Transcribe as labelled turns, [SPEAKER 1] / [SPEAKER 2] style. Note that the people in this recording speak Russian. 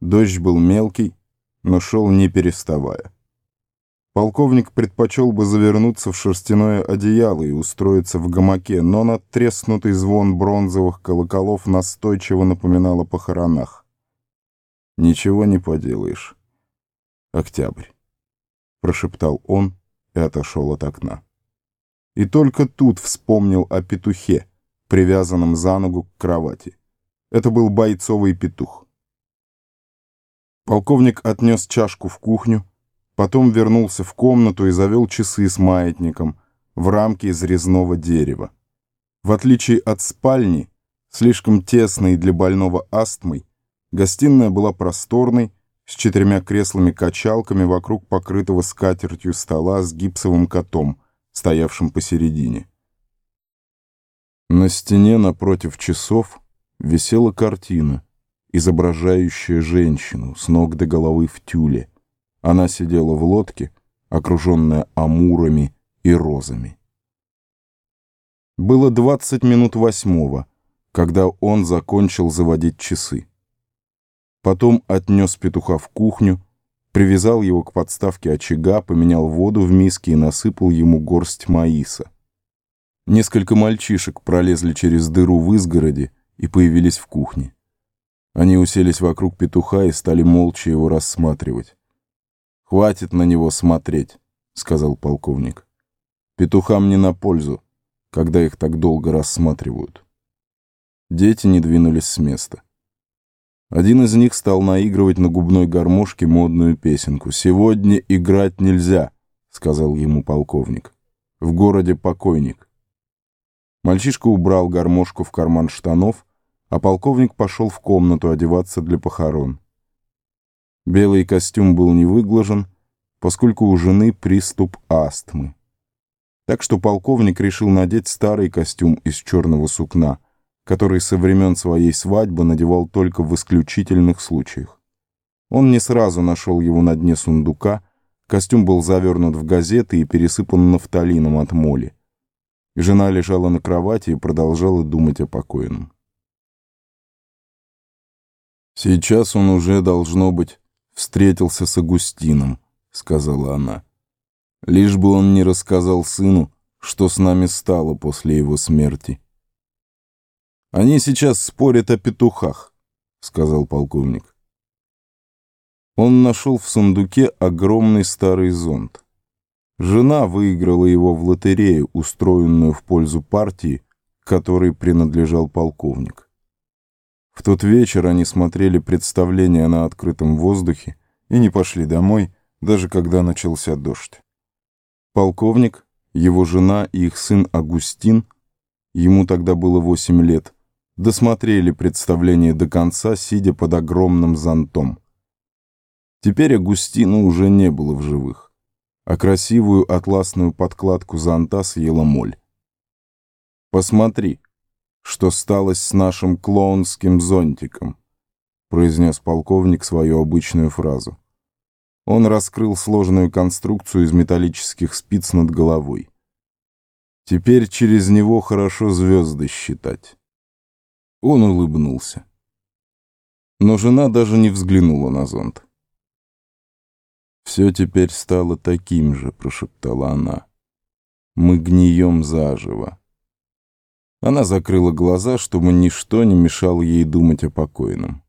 [SPEAKER 1] Дождь был мелкий, но шел не переставая. Полковник предпочел бы завернуться в шерстяное одеяло и устроиться в гамаке, но надтреснутый звон бронзовых колоколов настойчиво напоминал о похоронах. «Ничего не поделаешь. Октябрь», — прошептал он и отошел от окна. И только тут вспомнил о петухе, привязанном за ногу к кровати. Это был бойцовый петух. Полковник отнес чашку в кухню, Потом вернулся в комнату и завел часы с маятником в рамке из резного дерева. В отличие от спальни, слишком тесной для больного астмой, гостиная была просторной, с четырьмя креслами-качалками вокруг покрытого скатертью стола с гипсовым котом, стоявшим посередине. На стене напротив часов висела картина, изображающая женщину с ног до головы в тюле, она сидела в лодке, окруженная амурами и розами. Было двадцать минут восьмого, когда он закончил заводить часы. Потом отнес петуха в кухню, привязал его к подставке очага, поменял воду в миске и насыпал ему горсть маиса. Несколько мальчишек пролезли через дыру в изгороде и появились в кухне. Они уселись вокруг петуха и стали молча его рассматривать. «Хватит на него смотреть», — сказал полковник. «Петухам не на пользу, когда их так долго рассматривают». Дети не двинулись с места. Один из них стал наигрывать на губной гармошке модную песенку. «Сегодня играть нельзя», — сказал ему полковник. «В городе покойник». Мальчишка убрал гармошку в карман штанов, а полковник пошел в комнату одеваться для похорон. Белый костюм был не выглажен, поскольку у жены приступ астмы. Так что полковник решил надеть старый костюм из черного сукна, который со времен своей свадьбы надевал только в исключительных случаях. Он не сразу нашел его на дне сундука, костюм был завернут в газеты и пересыпан нафталином от моли. Жена лежала на кровати и продолжала думать о покойном. Сейчас он уже, должно быть, встретился с Агустином», — сказала она. «Лишь бы он не рассказал сыну, что с нами стало после его смерти». «Они сейчас спорят о петухах», — сказал полковник. Он нашел в сундуке огромный старый зонт. Жена выиграла его в лотерею, устроенную в пользу партии, которой принадлежал полковник. В тот вечер они смотрели представление на открытом воздухе и не пошли домой, даже когда начался дождь. Полковник, его жена и их сын Агустин, ему тогда было восемь лет, досмотрели представление до конца, сидя под огромным зонтом. Теперь Агустина уже не было в живых, а красивую атласную подкладку зонта съела моль. «Посмотри», что сталось с нашим клоунским зонтиком», — произнес полковник свою обычную фразу. Он раскрыл сложную конструкцию из металлических спиц над головой. Теперь через него хорошо звезды считать. Он улыбнулся. Но жена даже не взглянула на зонт. «Все теперь стало таким же», — прошептала она. «Мы гнием заживо». Она закрыла глаза, чтобы ничто не мешало ей думать о покойном.